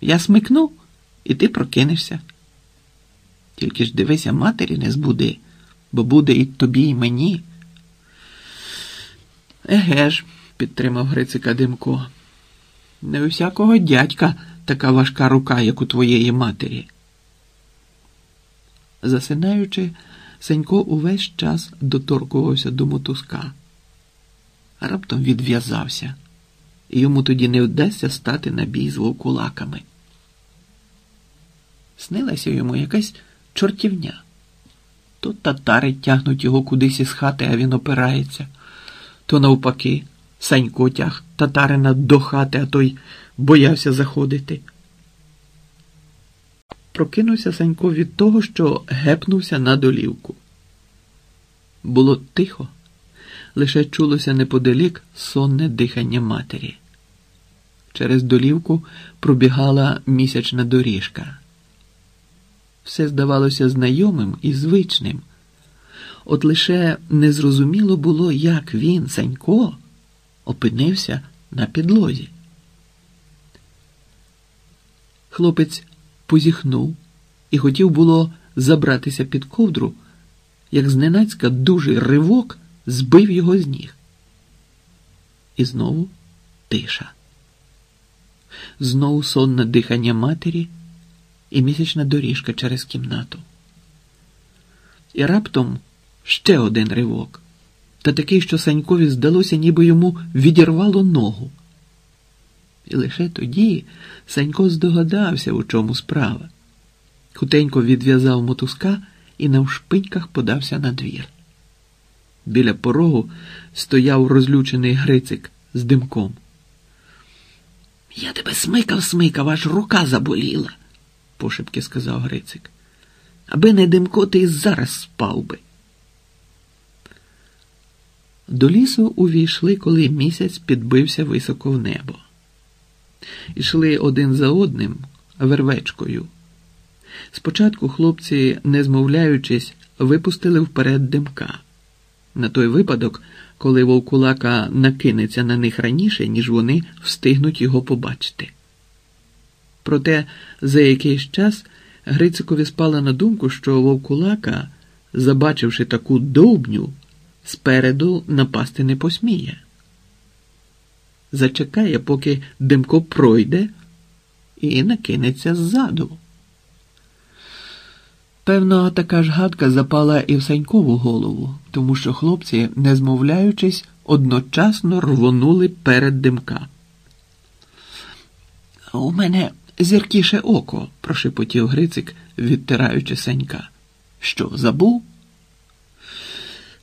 Я смикну, і ти прокинешся. Тільки ж дивися, матері не збуди, бо буде і тобі, і мені. Еге ж, підтримав Грицика Димко. Не у всякого дядька така важка рука, як у твоєї матері. Засинаючи, Сенько увесь час доторкувався до мотузка, раптом відв'язався, і йому тоді не вдасться стати на бій з вовкулаками. Снилася йому якась чортівня. То татари тягнуть його кудись із хати, а він опирається, то навпаки, Санько тяг татарина до хати, а той боявся заходити. Прокинувся Санько від того, що гепнувся на долівку. Було тихо, лише чулося неподалік сонне дихання матері. Через долівку пробігала місячна доріжка. Все здавалося знайомим і звичним. От лише незрозуміло було, як він, Санько, опинився на підлозі. Хлопець позіхнув і хотів було забратися під ковдру, як зненацька дужий ривок збив його з ніг. І знову тиша. Знову сонне дихання матері і місячна доріжка через кімнату. І раптом ще один ривок, та такий, що Санькові здалося, ніби йому відірвало ногу. І лише тоді Санько здогадався, у чому справа. Хутенько відв'язав мотузка і навшпиньках подався на двір. Біля порогу стояв розлючений Грицик з димком. Я тебе смикав, смикав, аж рука заболіла, пошепки сказав Грицик. Аби не димко, ти і зараз спав би. До лісу увійшли, коли місяць підбився високо в небо. Ішли один за одним вервечкою. Спочатку хлопці, не змовляючись, випустили вперед димка. На той випадок, коли вовкулака накинеться на них раніше, ніж вони встигнуть його побачити. Проте за якийсь час Грицикові спала на думку, що вовкулака, забачивши таку довбню, спереду напасти не посміє. Зачекає, поки димко пройде і накинеться ззаду. Певно, така ж гадка запала і в Санькову голову, тому що хлопці, не змовляючись, одночасно рвонули перед димка. У мене зіркіше око, прошепотів Грицик, відтираючи Санька. Що, забув?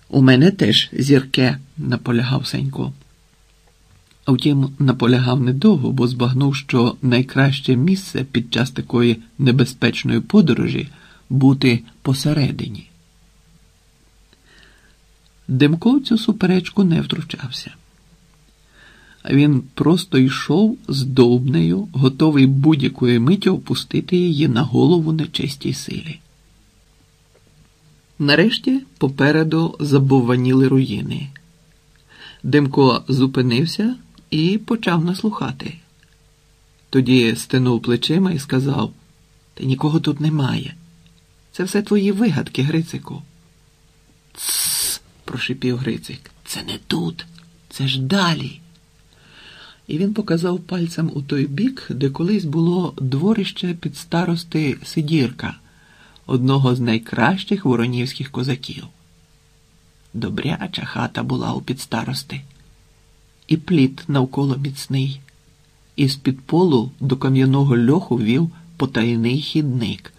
У мене теж зірке, наполягав Санько. Втім, наполягав недовго, бо збагнув, що найкраще місце під час такої небезпечної подорожі бути посередині. Демко в цю суперечку не втручався. Він просто йшов з довбнею, готовий будь-якої миті опустити її на голову нечистій силі. Нарешті попереду забованіли руїни. Демко зупинився і почав наслухати. Тоді стинув плечима і сказав: Та нікого тут немає. Це все твої вигадки, Грицику. Тсс, прошипів Грицик. Це не тут, це ж далі. І він показав пальцем у той бік, де колись було дворище під старости Сидірка, одного з найкращих воронівських козаків. Добряча хата була у підстарости, і пліт навколо міцний, і з-під полу до кам'яного льоху вів потайний хідник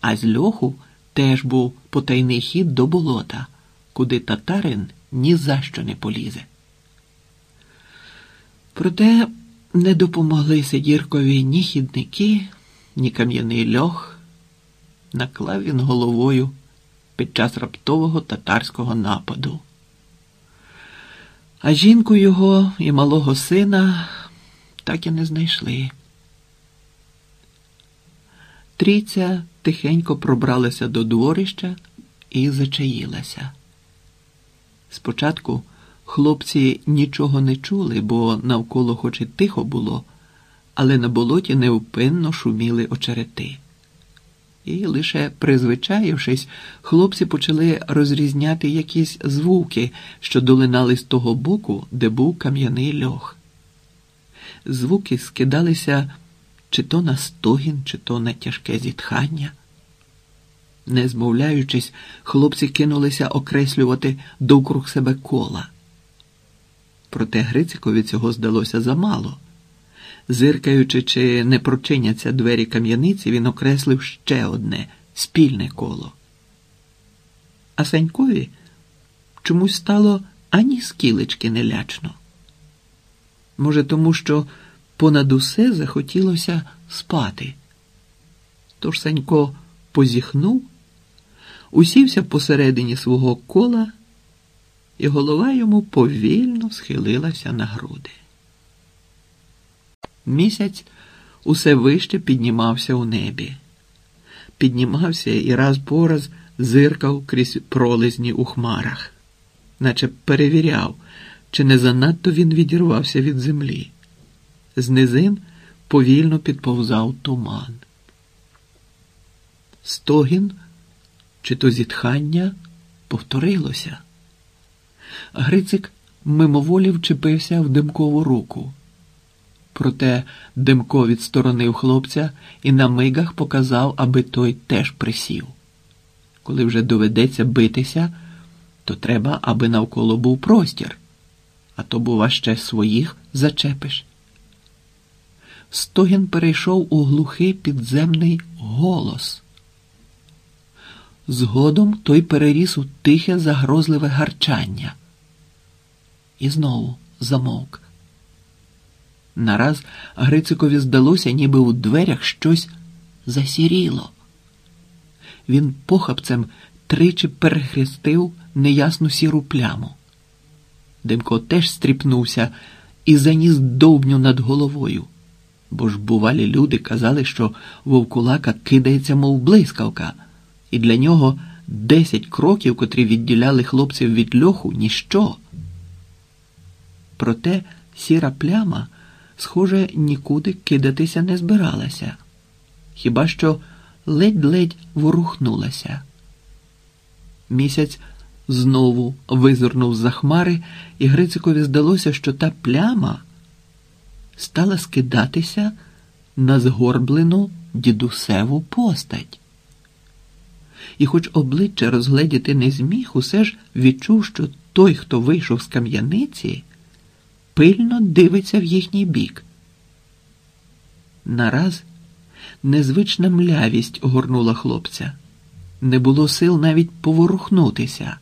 а з льоху теж був потайний хід до болота, куди татарин ні за що не полізе. Проте не допомогли Сидіркові ні хідники, ні кам'яний льох. Наклав він головою під час раптового татарського нападу. А жінку його і малого сина так і не знайшли. Трійця тихенько пробралася до дворища і зачаїлася. Спочатку хлопці нічого не чули, бо навколо хоч і тихо було, але на болоті невпинно шуміли очерети. І лише призвичаївшись, хлопці почали розрізняти якісь звуки, що долинали з того боку, де був кам'яний льох. Звуки скидалися чи то на стогін, чи то на тяжке зітхання. Не змовляючись, хлопці кинулися окреслювати довкруг себе кола. Проте Грицикові цього здалося замало. Зиркаючи, чи не прочиняться двері кам'яниці, він окреслив ще одне спільне коло. А Санькові чомусь стало ані скілечки нелячно. Може, тому що понад усе захотілося спати. Тож Санько позіхнув, усівся посередині свого кола, і голова йому повільно схилилася на груди. Місяць усе вище піднімався у небі, піднімався і раз по раз зиркав крізь пролизні у хмарах, наче перевіряв, чи не занадто він відірвався від землі. З низин повільно підповзав туман. Стогін чи то зітхання повторилося. Грицик мимоволі вчепився в димкову руку. Проте Демко відсторонив хлопця і на мигах показав, аби той теж присів. Коли вже доведеться битися, то треба, аби навколо був простір, а то, бува, ще своїх зачепиш. Стогін перейшов у глухий підземний голос. Згодом той переріс у тихе загрозливе гарчання. І знову замовк. Нараз Грицикові здалося, ніби у дверях щось засіріло. Він похапцем тричі перехрестив неясну сіру пляму. Димко теж стріпнувся і заніс довбню над головою, бо ж бувалі люди казали, що вовкулака кидається, мов блискавка, і для нього десять кроків, котрі відділяли хлопців від льоху, ніщо. Проте сіра пляма схоже, нікуди кидатися не збиралася, хіба що ледь-ледь ворухнулася. Місяць знову визирнув за хмари, і Грицикові здалося, що та пляма стала скидатися на згорблену дідусеву постать. І, хоч обличчя розгледіти не зміг, усе ж відчув, що той, хто вийшов з кам'яниці, пильно дивиться в їхній бік. Нараз незвична млявість огорнула хлопця. Не було сил навіть поворухнутися.